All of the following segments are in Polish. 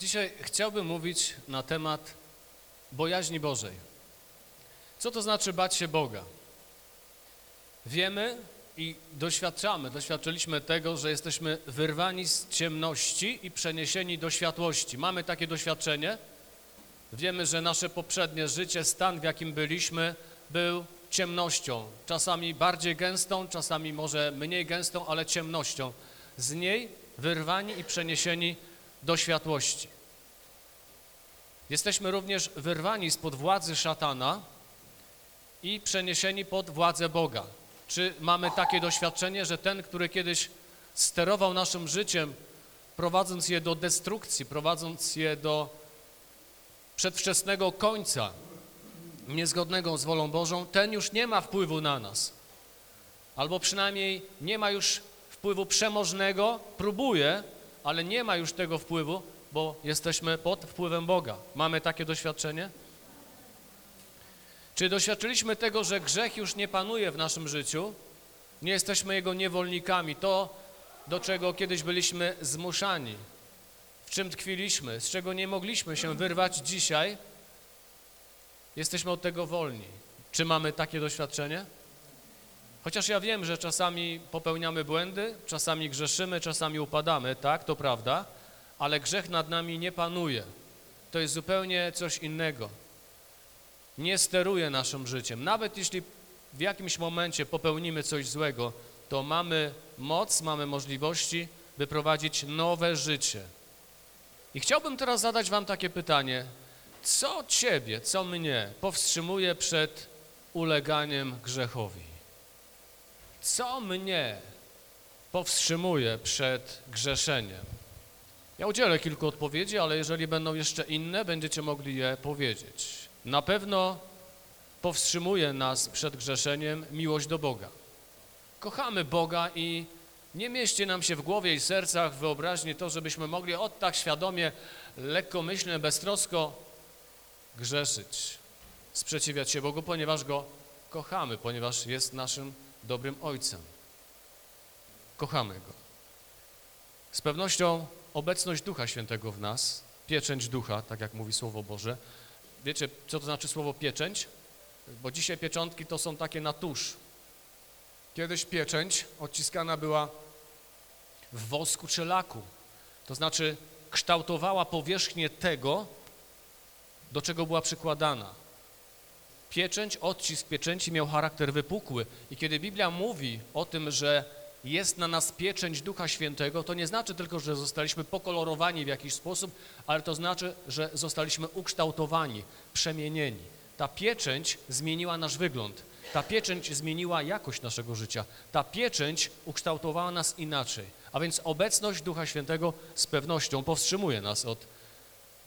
Dzisiaj chciałbym mówić na temat bojaźni Bożej. Co to znaczy bać się Boga? Wiemy i doświadczamy, doświadczyliśmy tego, że jesteśmy wyrwani z ciemności i przeniesieni do światłości. Mamy takie doświadczenie. Wiemy, że nasze poprzednie życie, stan w jakim byliśmy, był ciemnością. Czasami bardziej gęstą, czasami może mniej gęstą, ale ciemnością. Z niej wyrwani i przeniesieni do światłości. Jesteśmy również wyrwani spod władzy szatana i przeniesieni pod władzę Boga. Czy mamy takie doświadczenie, że ten, który kiedyś sterował naszym życiem, prowadząc je do destrukcji, prowadząc je do przedwczesnego końca, niezgodnego z wolą Bożą, ten już nie ma wpływu na nas. Albo przynajmniej nie ma już wpływu przemożnego, próbuje, ale nie ma już tego wpływu, bo jesteśmy pod wpływem Boga. Mamy takie doświadczenie? Czy doświadczyliśmy tego, że grzech już nie panuje w naszym życiu? Nie jesteśmy jego niewolnikami. To, do czego kiedyś byliśmy zmuszani, w czym tkwiliśmy, z czego nie mogliśmy się wyrwać dzisiaj, jesteśmy od tego wolni. Czy mamy takie doświadczenie? Chociaż ja wiem, że czasami popełniamy błędy, czasami grzeszymy, czasami upadamy, tak, to prawda, ale grzech nad nami nie panuje. To jest zupełnie coś innego. Nie steruje naszym życiem. Nawet jeśli w jakimś momencie popełnimy coś złego, to mamy moc, mamy możliwości, by prowadzić nowe życie. I chciałbym teraz zadać Wam takie pytanie. Co Ciebie, co mnie powstrzymuje przed uleganiem grzechowi? Co mnie powstrzymuje przed grzeszeniem? Ja udzielę kilku odpowiedzi, ale jeżeli będą jeszcze inne, będziecie mogli je powiedzieć. Na pewno powstrzymuje nas przed grzeszeniem miłość do Boga. Kochamy Boga i nie mieści nam się w głowie i sercach, wyobraźni to, żebyśmy mogli od tak świadomie, lekkomyślnie, beztrosko grzeszyć, sprzeciwiać się Bogu, ponieważ Go kochamy, ponieważ jest naszym dobrym Ojcem. Kochamy Go. Z pewnością obecność Ducha Świętego w nas, pieczęć Ducha, tak jak mówi Słowo Boże. Wiecie, co to znaczy słowo pieczęć? Bo dzisiaj pieczątki to są takie na tusz. Kiedyś pieczęć odciskana była w wosku czy laku. To znaczy kształtowała powierzchnię tego, do czego była przykładana. Pieczęć, odcisk pieczęci miał charakter wypukły i kiedy Biblia mówi o tym, że jest na nas pieczęć Ducha Świętego, to nie znaczy tylko, że zostaliśmy pokolorowani w jakiś sposób, ale to znaczy, że zostaliśmy ukształtowani, przemienieni. Ta pieczęć zmieniła nasz wygląd, ta pieczęć zmieniła jakość naszego życia, ta pieczęć ukształtowała nas inaczej. A więc obecność Ducha Świętego z pewnością powstrzymuje nas od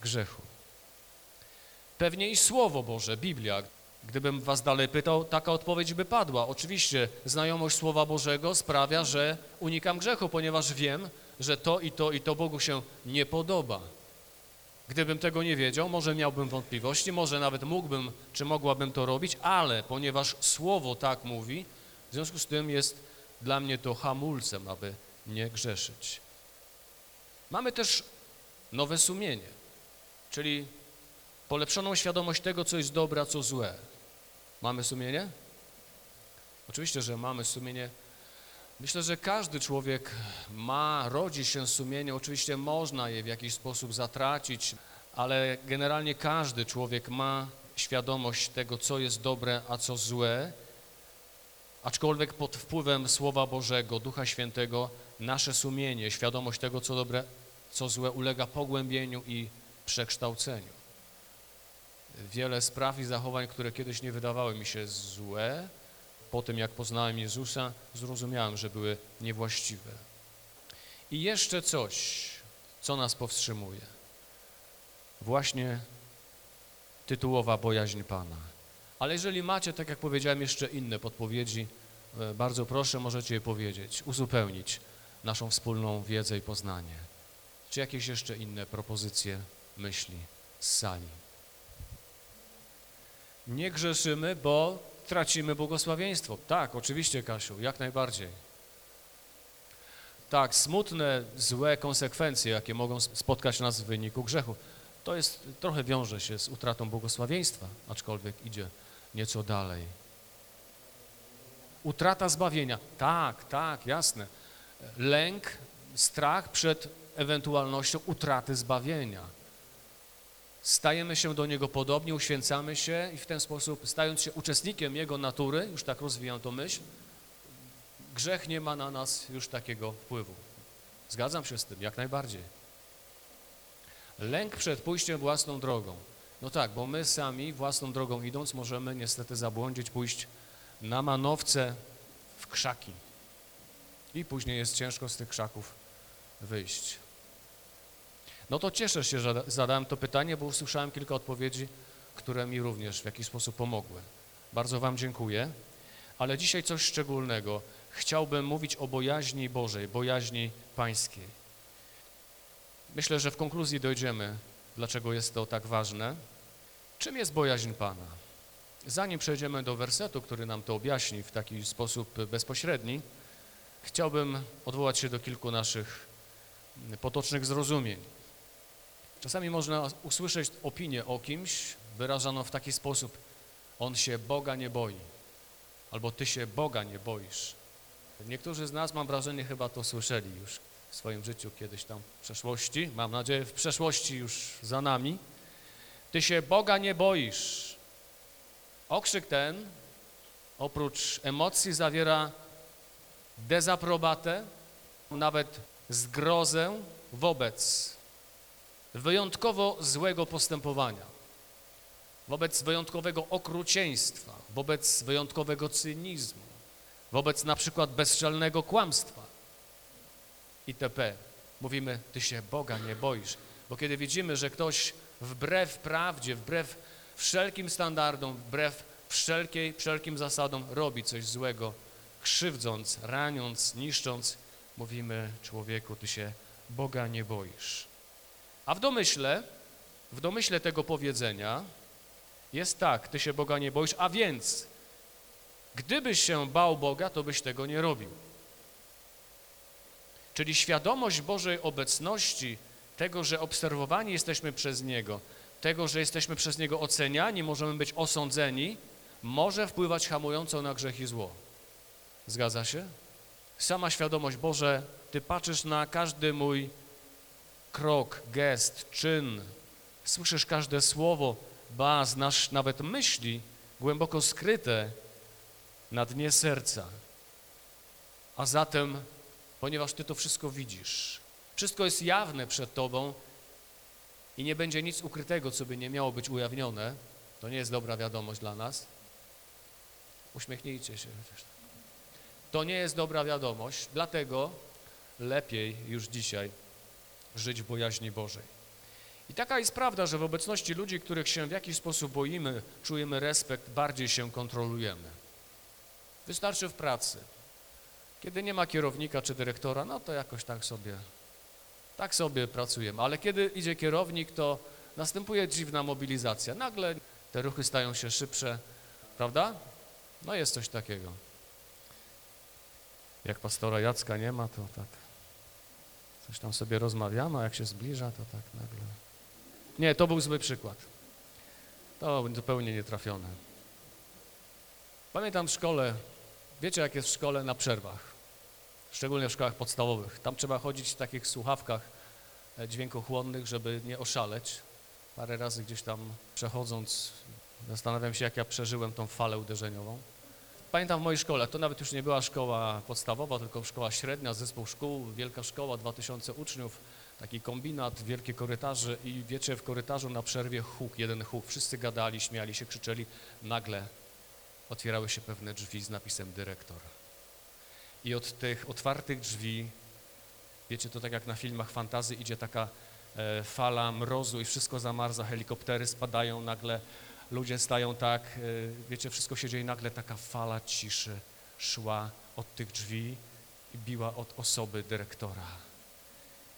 grzechu. Pewnie i Słowo Boże, Biblia, Gdybym was dalej pytał, taka odpowiedź by padła. Oczywiście znajomość Słowa Bożego sprawia, że unikam grzechu, ponieważ wiem, że to i to i to Bogu się nie podoba. Gdybym tego nie wiedział, może miałbym wątpliwości, może nawet mógłbym, czy mogłabym to robić, ale ponieważ Słowo tak mówi, w związku z tym jest dla mnie to hamulcem, aby nie grzeszyć. Mamy też nowe sumienie, czyli polepszoną świadomość tego, co jest dobre, a co złe. Mamy sumienie? Oczywiście, że mamy sumienie. Myślę, że każdy człowiek ma, rodzi się sumienie. Oczywiście można je w jakiś sposób zatracić, ale generalnie każdy człowiek ma świadomość tego, co jest dobre, a co złe. Aczkolwiek pod wpływem Słowa Bożego, Ducha Świętego, nasze sumienie, świadomość tego, co dobre, co złe, ulega pogłębieniu i przekształceniu wiele spraw i zachowań, które kiedyś nie wydawały mi się złe, po tym jak poznałem Jezusa, zrozumiałem, że były niewłaściwe. I jeszcze coś, co nas powstrzymuje. Właśnie tytułowa bojaźń Pana. Ale jeżeli macie, tak jak powiedziałem, jeszcze inne podpowiedzi, e, bardzo proszę, możecie je powiedzieć, uzupełnić naszą wspólną wiedzę i poznanie. Czy jakieś jeszcze inne propozycje, myśli z sali? Nie grzeszymy, bo tracimy błogosławieństwo. Tak, oczywiście, Kasiu, jak najbardziej. tak, smutne, złe konsekwencje, jakie mogą spotkać nas w wyniku grzechu. To jest, trochę wiąże się z utratą błogosławieństwa, aczkolwiek idzie nieco dalej. Utrata zbawienia. Tak, tak, jasne. Lęk, strach przed ewentualnością utraty zbawienia. Stajemy się do Niego podobni, uświęcamy się i w ten sposób, stając się uczestnikiem Jego natury, już tak rozwijam tą myśl, grzech nie ma na nas już takiego wpływu. Zgadzam się z tym, jak najbardziej. Lęk przed pójściem własną drogą. No tak, bo my sami własną drogą idąc możemy niestety zabłądzić, pójść na manowce w krzaki. I później jest ciężko z tych krzaków wyjść. No to cieszę się, że zadałem to pytanie, bo usłyszałem kilka odpowiedzi, które mi również w jakiś sposób pomogły. Bardzo Wam dziękuję. Ale dzisiaj coś szczególnego. Chciałbym mówić o bojaźni Bożej, bojaźni Pańskiej. Myślę, że w konkluzji dojdziemy, dlaczego jest to tak ważne. Czym jest bojaźń Pana? Zanim przejdziemy do wersetu, który nam to objaśni w taki sposób bezpośredni, chciałbym odwołać się do kilku naszych potocznych zrozumień. Czasami można usłyszeć opinię o kimś wyrażaną w taki sposób: on się Boga nie boi, albo ty się Boga nie boisz. Niektórzy z nas, mam wrażenie, chyba to słyszeli już w swoim życiu kiedyś tam w przeszłości, mam nadzieję w przeszłości już za nami. Ty się Boga nie boisz. Okrzyk ten, oprócz emocji, zawiera dezaprobatę, nawet zgrozę wobec wyjątkowo złego postępowania, wobec wyjątkowego okrucieństwa, wobec wyjątkowego cynizmu, wobec na przykład bezczelnego kłamstwa itp. Mówimy, ty się Boga nie boisz, bo kiedy widzimy, że ktoś wbrew prawdzie, wbrew wszelkim standardom, wbrew wszelkiej, wszelkim zasadom robi coś złego, krzywdząc, raniąc, niszcząc, mówimy człowieku, ty się Boga nie boisz. A w domyśle, w domyśle tego powiedzenia jest tak, ty się Boga nie boisz, a więc gdybyś się bał Boga, to byś tego nie robił. Czyli świadomość Bożej obecności, tego, że obserwowani jesteśmy przez Niego, tego, że jesteśmy przez Niego oceniani, możemy być osądzeni, może wpływać hamująco na grzech i zło. Zgadza się? Sama świadomość, Boże, Ty patrzysz na każdy mój krok, gest, czyn, słyszysz każde słowo, ba, znasz nawet myśli głęboko skryte na dnie serca. A zatem, ponieważ Ty to wszystko widzisz, wszystko jest jawne przed Tobą i nie będzie nic ukrytego, co by nie miało być ujawnione, to nie jest dobra wiadomość dla nas. Uśmiechnijcie się. To nie jest dobra wiadomość, dlatego lepiej już dzisiaj żyć w bojaźni Bożej. I taka jest prawda, że w obecności ludzi, których się w jakiś sposób boimy, czujemy respekt, bardziej się kontrolujemy. Wystarczy w pracy. Kiedy nie ma kierownika czy dyrektora, no to jakoś tak sobie, tak sobie pracujemy. Ale kiedy idzie kierownik, to następuje dziwna mobilizacja. Nagle te ruchy stają się szybsze, prawda? No jest coś takiego. Jak pastora Jacka nie ma, to tak coś tam sobie rozmawiamy, a jak się zbliża, to tak nagle. Nie, to był zły przykład. To zupełnie nietrafione. Pamiętam w szkole, wiecie jak jest w szkole na przerwach, szczególnie w szkołach podstawowych. Tam trzeba chodzić w takich słuchawkach e, dźwiękochłonnych, żeby nie oszaleć. Parę razy gdzieś tam przechodząc, zastanawiam się, jak ja przeżyłem tą falę uderzeniową. Pamiętam w mojej szkole, to nawet już nie była szkoła podstawowa, tylko szkoła średnia, zespół szkół, wielka szkoła, 2000 uczniów, taki kombinat, wielkie korytarze i wiecie, w korytarzu na przerwie huk, jeden huk, wszyscy gadali, śmiali się, krzyczeli, nagle otwierały się pewne drzwi z napisem dyrektor. I od tych otwartych drzwi, wiecie, to tak jak na filmach fantazy idzie taka e, fala mrozu i wszystko zamarza, helikoptery spadają, nagle ludzie stają tak, e, wiecie, wszystko się dzieje, nagle taka fala ciszy szła od tych drzwi i biła od osoby dyrektora.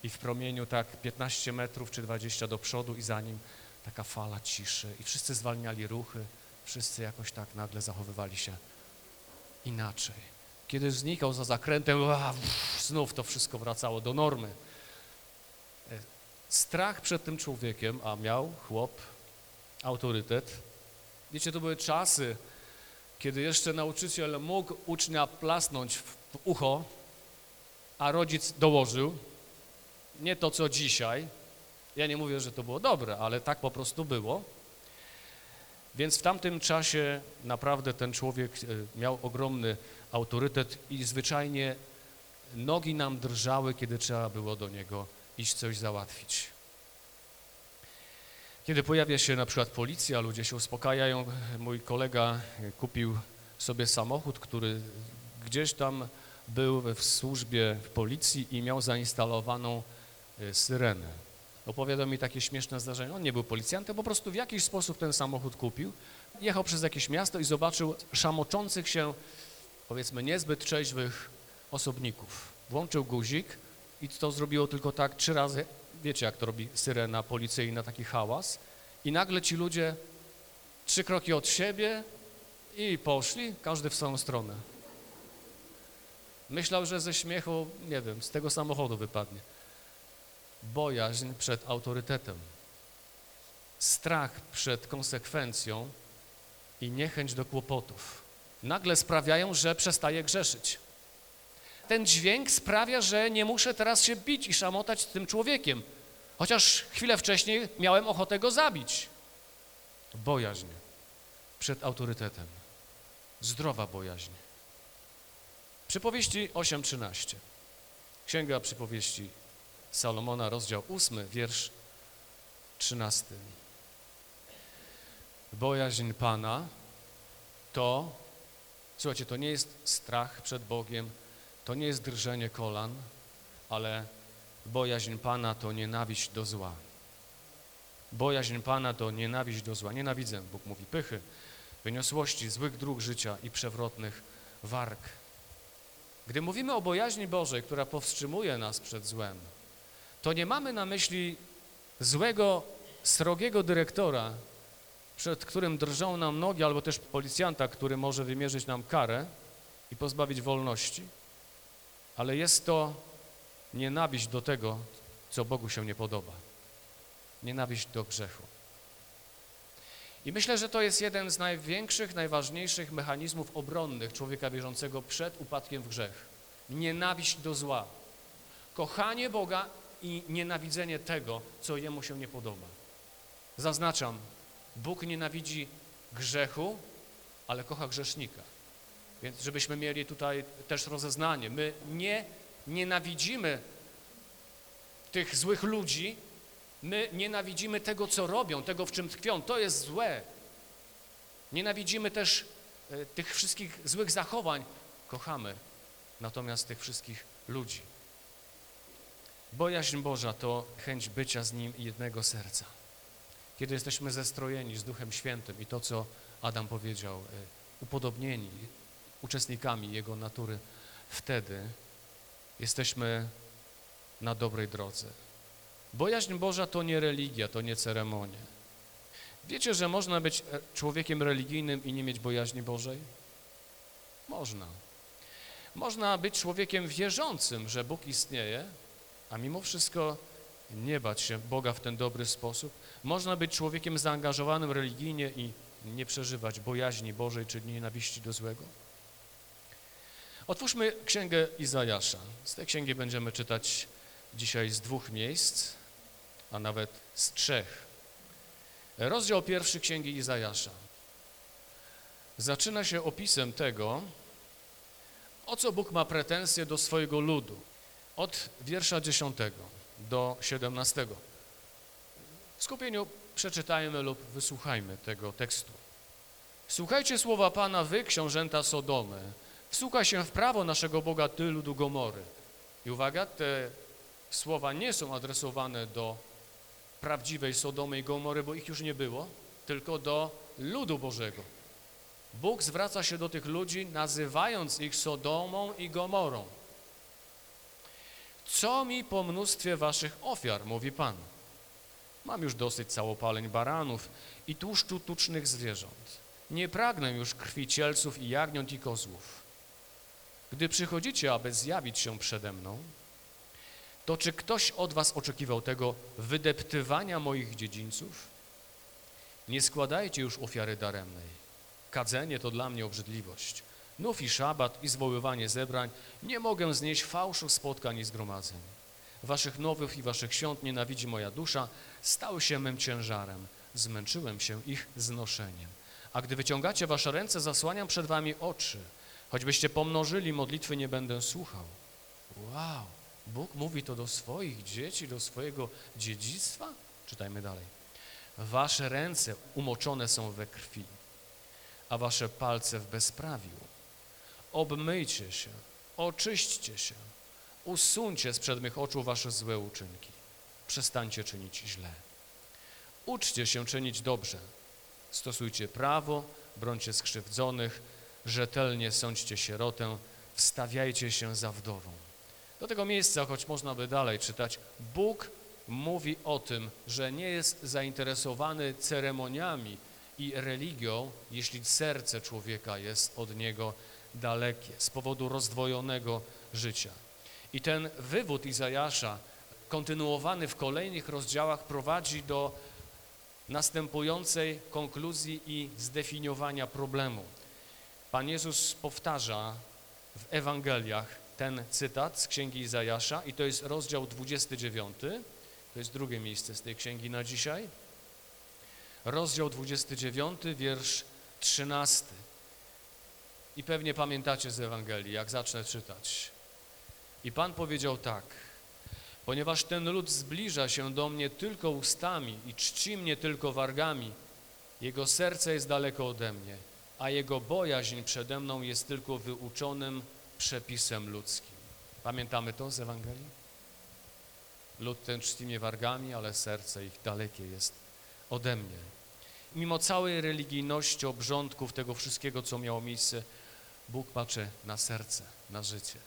I w promieniu tak 15 metrów czy 20 do przodu i za nim taka fala ciszy i wszyscy zwalniali ruchy, wszyscy jakoś tak nagle zachowywali się inaczej. Kiedy znikał za zakrętem, znów to wszystko wracało do normy. E, Strach przed tym człowiekiem, a miał chłop autorytet. Wiecie, to były czasy, kiedy jeszcze nauczyciel mógł ucznia plasnąć w ucho, a rodzic dołożył. Nie to, co dzisiaj. Ja nie mówię, że to było dobre, ale tak po prostu było. Więc w tamtym czasie naprawdę ten człowiek e, miał ogromny autorytet i zwyczajnie nogi nam drżały, kiedy trzeba było do niego iść coś załatwić. Kiedy pojawia się na przykład policja, ludzie się uspokajają. Mój kolega kupił sobie samochód, który gdzieś tam był w służbie w policji i miał zainstalowaną e, syrenę. Opowiadał mi takie śmieszne zdarzenie. On nie był policjantem, po prostu w jakiś sposób ten samochód kupił. Jechał przez jakieś miasto i zobaczył szamoczących się, powiedzmy, niezbyt trzeźwych osobników. Włączył guzik i to zrobiło tylko tak trzy razy. Wiecie, jak to robi syrena policyjna, taki hałas. I nagle ci ludzie trzy kroki od siebie i poszli, każdy w swoją stronę. Myślał, że ze śmiechu, nie wiem, z tego samochodu wypadnie. Bojaźń przed autorytetem, strach przed konsekwencją i niechęć do kłopotów nagle sprawiają, że przestaję grzeszyć. Ten dźwięk sprawia, że nie muszę teraz się bić i szamotać z tym człowiekiem, chociaż chwilę wcześniej miałem ochotę go zabić. Bojaźń przed autorytetem, zdrowa bojaźń. Przypowieści 8:13. Księga Przypowieści Salomona, rozdział 8, wiersz 13. Bojaźń Pana to, słuchajcie, to nie jest strach przed Bogiem, to nie jest drżenie kolan, ale bojaźń Pana to nienawiść do zła. Bojaźń Pana to nienawiść do zła. Nienawidzę, Bóg mówi, pychy, wyniosłości, złych dróg życia i przewrotnych warg. Gdy mówimy o bojaźni Bożej, która powstrzymuje nas przed złem, to nie mamy na myśli złego, srogiego dyrektora, przed którym drżą nam nogi, albo też policjanta, który może wymierzyć nam karę i pozbawić wolności, ale jest to nienawiść do tego, co Bogu się nie podoba. Nienawiść do grzechu. I myślę, że to jest jeden z największych, najważniejszych mechanizmów obronnych człowieka wierzącego przed upadkiem w grzech. Nienawiść do zła. Kochanie Boga i nienawidzenie tego, co Jemu się nie podoba. Zaznaczam, Bóg nienawidzi grzechu, ale kocha grzesznika. Więc żebyśmy mieli tutaj też rozeznanie. My nie nienawidzimy tych złych ludzi, my nienawidzimy tego, co robią, tego, w czym tkwią. To jest złe. Nienawidzimy też e, tych wszystkich złych zachowań. Kochamy natomiast tych wszystkich ludzi. Bojaźń Boża to chęć bycia z Nim jednego serca. Kiedy jesteśmy zestrojeni z Duchem Świętym i to, co Adam powiedział, e, upodobnieni uczestnikami Jego natury, wtedy jesteśmy na dobrej drodze. Bojaźń Boża to nie religia, to nie ceremonia. Wiecie, że można być e, człowiekiem religijnym i nie mieć bojaźni Bożej? Można. Można być człowiekiem wierzącym, że Bóg istnieje, a mimo wszystko nie bać się Boga w ten dobry sposób. Można być człowiekiem zaangażowanym religijnie i nie przeżywać bojaźni Bożej czy nienawiści do złego. Otwórzmy Księgę Izajasza. Z tej księgi będziemy czytać dzisiaj z dwóch miejsc, a nawet z trzech. Rozdział pierwszy Księgi Izajasza. Zaczyna się opisem tego, o co Bóg ma pretensje do swojego ludu. Od wiersza 10 do 17. W skupieniu przeczytajmy lub wysłuchajmy tego tekstu. Słuchajcie słowa Pana, wy, książęta Sodomy. Wsłuchaj się w prawo naszego Boga, ty, ludu Gomory. I uwaga, te słowa nie są adresowane do prawdziwej Sodomy i Gomory, bo ich już nie było, tylko do ludu Bożego. Bóg zwraca się do tych ludzi, nazywając ich Sodomą i Gomorą. Co mi po mnóstwie waszych ofiar, mówi Pan. Mam już dosyć całopaleń baranów i tłuszczu tucznych zwierząt. Nie pragnę już krwi cielców i jagniąt i kozłów. Gdy przychodzicie, aby zjawić się przede mną, to czy ktoś od was oczekiwał tego wydeptywania moich dziedzińców? Nie składajcie już ofiary daremnej. Kadzenie to dla mnie obrzydliwość. Nów i szabat i zwoływanie zebrań. Nie mogę znieść fałszu spotkań i zgromadzeń. Waszych nowych i waszych świąt nienawidzi moja dusza, stały się mym ciężarem. Zmęczyłem się ich znoszeniem. A gdy wyciągacie wasze ręce, zasłaniam przed wami oczy. Choćbyście pomnożyli modlitwy, nie będę słuchał. Wow, Bóg mówi to do swoich dzieci, do swojego dziedzictwa? Czytajmy dalej. Wasze ręce umoczone są we krwi, a wasze palce w bezprawiu. Obmyjcie się, oczyśćcie się, usuńcie z przed mych oczu wasze złe uczynki. Przestańcie czynić źle. Uczcie się czynić dobrze. Stosujcie prawo, brońcie skrzywdzonych, rzetelnie sądźcie sierotę, wstawiajcie się za wdową. Do tego miejsca, choć można by dalej czytać, Bóg mówi o tym, że nie jest zainteresowany ceremoniami i religią, jeśli serce człowieka jest od niego dalekie, z powodu rozdwojonego życia. I ten wywód Izajasza, kontynuowany w kolejnych rozdziałach, prowadzi do następującej konkluzji i zdefiniowania problemu. Pan Jezus powtarza w Ewangeliach ten cytat z Księgi Izajasza i to jest rozdział 29, to jest drugie miejsce z tej księgi na dzisiaj. Rozdział 29, wiersz 13. I pewnie pamiętacie z Ewangelii, jak zacznę czytać. I Pan powiedział tak, ponieważ ten lud zbliża się do mnie tylko ustami i czci mnie tylko wargami, jego serce jest daleko ode mnie, a jego bojaźń przede mną jest tylko wyuczonym przepisem ludzkim. Pamiętamy to z Ewangelii? Lud ten czci mnie wargami, ale serce ich dalekie jest ode mnie. Mimo całej religijności, obrządków, tego wszystkiego, co miało miejsce, Bóg patrzy na serce, na życie.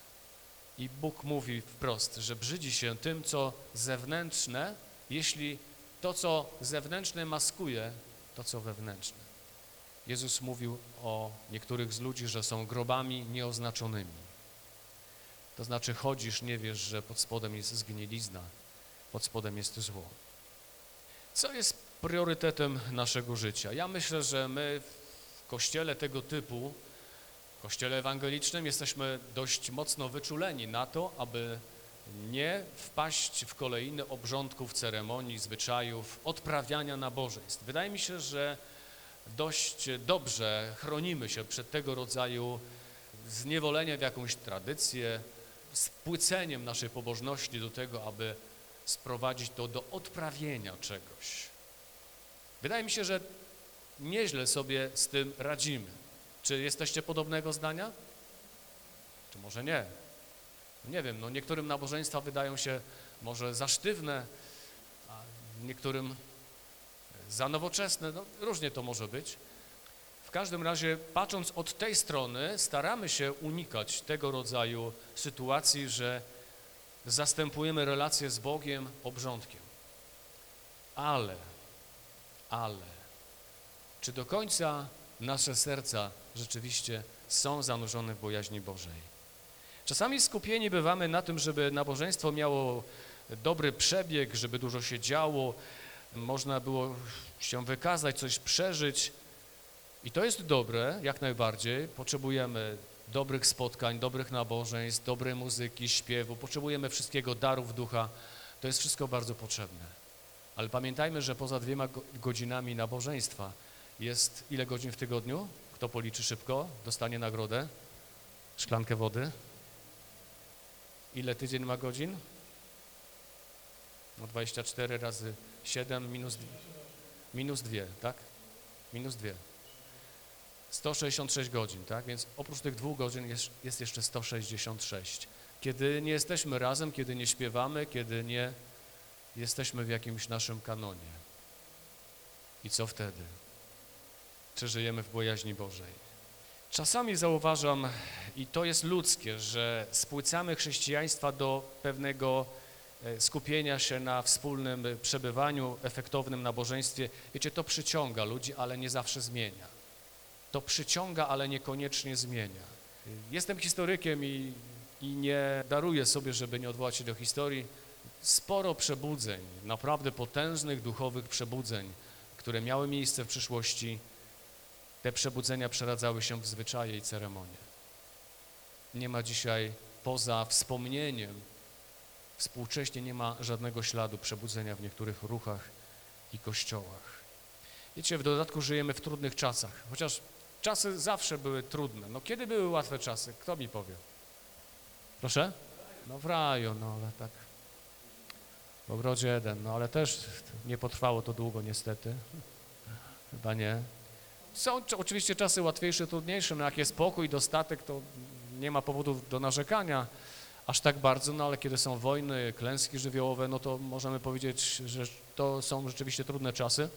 I Bóg mówi wprost, że brzydzi się tym, co zewnętrzne, jeśli to, co zewnętrzne maskuje to, co wewnętrzne. Jezus mówił o niektórych z ludzi, że są grobami nieoznaczonymi. To znaczy chodzisz, nie wiesz, że pod spodem jest zgnilizna, pod spodem jest zło. Co jest priorytetem naszego życia? Ja myślę, że my w kościele tego typu, w kościele ewangelicznym jesteśmy dość mocno wyczuleni na to, aby nie wpaść w kolejny obrządków, ceremonii, zwyczajów, odprawiania nabożeństw. Wydaje mi się, że dość dobrze chronimy się przed tego rodzaju zniewoleniem w jakąś tradycję, spłyceniem naszej pobożności do tego, aby sprowadzić to do odprawienia czegoś. Wydaje mi się, że nieźle sobie z tym radzimy. Czy jesteście podobnego zdania? Czy może nie? Nie wiem, no niektórym nabożeństwa wydają się może za sztywne, a niektórym za nowoczesne, no różnie to może być. W każdym razie, patrząc od tej strony, staramy się unikać tego rodzaju sytuacji, że zastępujemy relację z Bogiem obrządkiem. Ale, ale, czy do końca nasze serca rzeczywiście są zanurzone w bojaźni Bożej? Czasami skupieni bywamy na tym, żeby nabożeństwo miało dobry przebieg, żeby dużo się działo, można było się wykazać, coś przeżyć. I to jest dobre, jak najbardziej. Potrzebujemy dobrych spotkań, dobrych nabożeństw, dobrej muzyki, śpiewu. Potrzebujemy wszystkiego, darów ducha. To jest wszystko bardzo potrzebne. Ale pamiętajmy, że poza dwiema godzinami nabożeństwa jest ile godzin w tygodniu? Kto policzy szybko, dostanie nagrodę. Szklankę wody. Ile tydzień ma godzin? No 24 razy 7 minus, minus 2, tak? Minus 2. 166 godzin, tak? Więc oprócz tych dwóch godzin jest, jest jeszcze 166. Kiedy nie jesteśmy razem, kiedy nie śpiewamy, kiedy nie jesteśmy w jakimś naszym kanonie. I co wtedy? Czy żyjemy w bojaźni Bożej? Czasami zauważam, i to jest ludzkie, że spłycamy chrześcijaństwa do pewnego skupienia się na wspólnym przebywaniu, efektownym nabożeństwie. Wiecie, to przyciąga ludzi, ale nie zawsze zmienia. To przyciąga, ale niekoniecznie zmienia. Jestem historykiem i, i nie daruję sobie, żeby nie odwołać się do historii. Sporo przebudzeń, naprawdę potężnych duchowych przebudzeń, które miały miejsce w przyszłości, te przebudzenia przeradzały się w zwyczaje i ceremonie. Nie ma dzisiaj, poza wspomnieniem, współcześnie nie ma żadnego śladu przebudzenia w niektórych ruchach i kościołach. Wiecie, w dodatku żyjemy w trudnych czasach, chociaż czasy zawsze były trudne. No kiedy były łatwe czasy? Kto mi powie? Proszę? No w raju, no ale tak. W ogrodzie jeden, no ale też nie potrwało to długo niestety. Chyba nie. Są cz- oczywiście czasy łatwiejsze, trudniejsze, no jak jest spokój, dostatek, to nie ma powodów do narzekania aż tak bardzo, no ale kiedy są wojny, klęski żywiołowe, no to możemy powiedzieć, że to są rzeczywiście trudne czasy.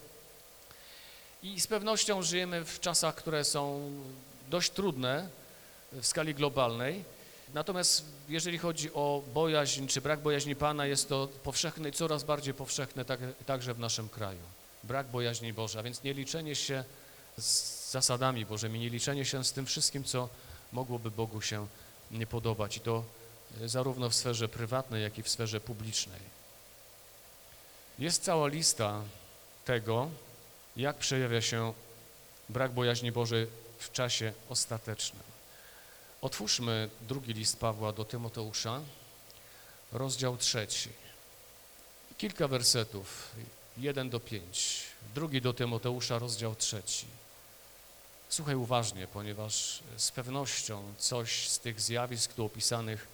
I z pewnością żyjemy w czasach, które są dość trudne w skali globalnej. Natomiast jeżeli chodzi o bojaźń czy brak bojaźni Pana, jest to powszechne i coraz bardziej powszechne tak, także w naszym kraju. Brak bojaźni Boża, a więc nie liczenie się z zasadami Bożymi, nie liczenie się z tym wszystkim, co mogłoby Bogu się nie podobać. I to zarówno w sferze prywatnej, jak i w sferze publicznej. Jest cała lista tego, jak przejawia się brak bojaźni Bożej w czasie ostatecznym. Otwórzmy drugi list Pawła do Tymoteusza, rozdział trzeci. Kilka wersetów, jeden do pięć. Drugi do Tymoteusza, rozdział trzeci. Słuchaj uważnie, ponieważ z pewnością coś z tych zjawisk tu opisanych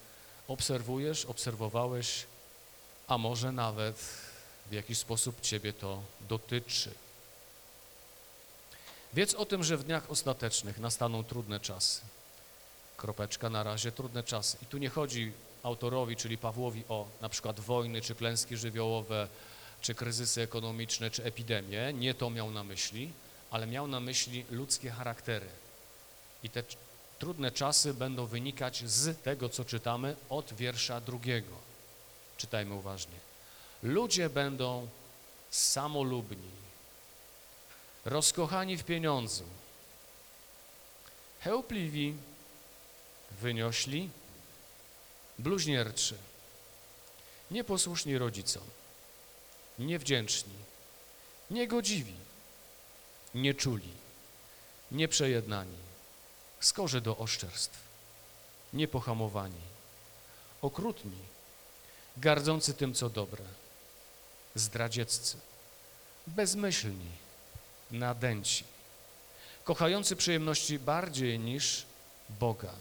obserwujesz, obserwowałeś, a może nawet w jakiś sposób Ciebie to dotyczy. Wiedz o tym, że w dniach ostatecznych nastaną trudne czasy. Kropeczka na razie, trudne czasy. I tu nie chodzi autorowi, czyli Pawłowi o na przykład wojny, czy klęski żywiołowe, czy kryzysy ekonomiczne, czy epidemie. Nie to miał na myśli, ale miał na myśli ludzkie charaktery. I te trudne czasy będą wynikać z tego, co czytamy od wiersza drugiego. Czytajmy uważnie. Ludzie będą samolubni, rozkochani w pieniądzu, chełpliwi, wyniośli, bluźnierczy, nieposłuszni rodzicom, niewdzięczni, niegodziwi, nieczuli, nieprzejednani, skorzy do oszczerstw, niepohamowani, okrutni, gardzący tym, co dobre, zdradzieccy, bezmyślni, nadęci, kochający przyjemności bardziej niż Boga,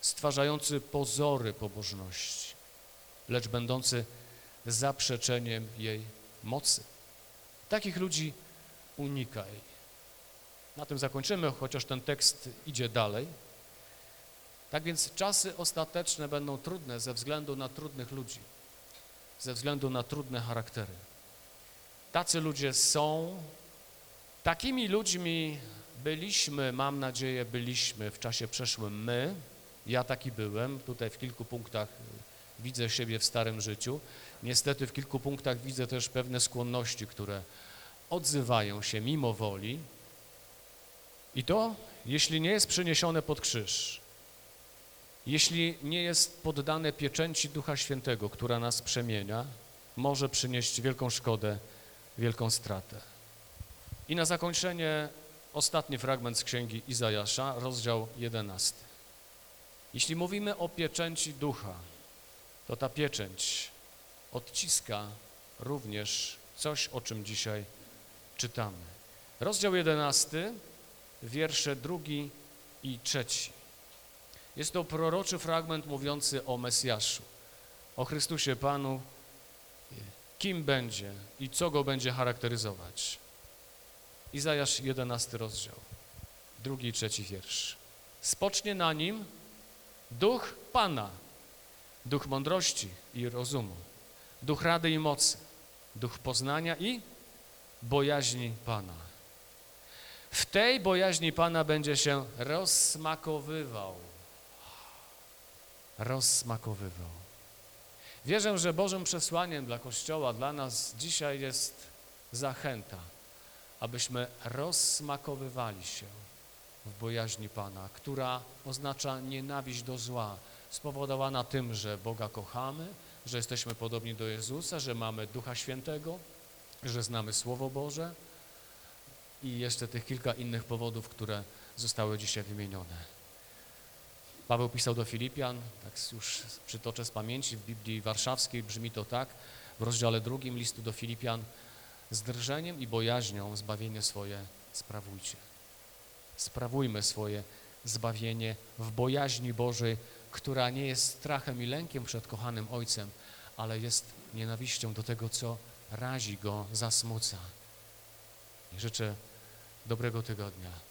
stwarzający pozory pobożności, lecz będący zaprzeczeniem jej mocy. Takich ludzi unikaj. Na tym zakończymy, chociaż ten tekst idzie dalej. Tak więc czasy ostateczne będą trudne ze względu na trudnych ludzi, ze względu na trudne charaktery. Tacy ludzie są, takimi ludźmi byliśmy, mam nadzieję, byliśmy w czasie przeszłym my. Ja taki byłem, tutaj w kilku punktach widzę siebie w starym życiu. Niestety w kilku punktach widzę też pewne skłonności, które odzywają się mimo woli. I to, jeśli nie jest przyniesione pod krzyż, jeśli nie jest poddane pieczęci Ducha Świętego, która nas przemienia, może przynieść wielką szkodę, wielką stratę. I na zakończenie ostatni fragment z księgi Izajasza, rozdział 11. Jeśli mówimy o pieczęci Ducha, to ta pieczęć odciska również coś, o czym dzisiaj czytamy. Rozdział 11, wiersze drugi i trzeci. Jest to proroczy fragment mówiący o Mesjaszu, o Chrystusie Panu, kim będzie i co go będzie charakteryzować. Izajasz 11 rozdział, drugi i trzeci wiersz. Spocznie na nim duch Pana, duch mądrości i rozumu, duch rady i mocy, duch poznania i bojaźni Pana. W tej bojaźni Pana będzie się rozsmakowywał. Rozsmakowywał. Wierzę, że Bożym przesłaniem dla Kościoła, dla nas dzisiaj jest zachęta, abyśmy rozsmakowywali się w bojaźni Pana, która oznacza nienawiść do zła, spowodowana tym, że Boga kochamy, że jesteśmy podobni do Jezusa, że mamy Ducha Świętego, że znamy Słowo Boże i jeszcze tych kilka innych powodów, które zostały dzisiaj wymienione. Paweł pisał do Filipian, tak już przytoczę z pamięci, w Biblii Warszawskiej brzmi to tak, w rozdziale drugim listu do Filipian, z drżeniem i bojaźnią zbawienie swoje sprawujcie. Sprawujmy swoje zbawienie w bojaźni Bożej, która nie jest strachem i lękiem przed kochanym Ojcem, ale jest nienawiścią do tego, co razi Go, zasmuca. Życzę dobrego tygodnia.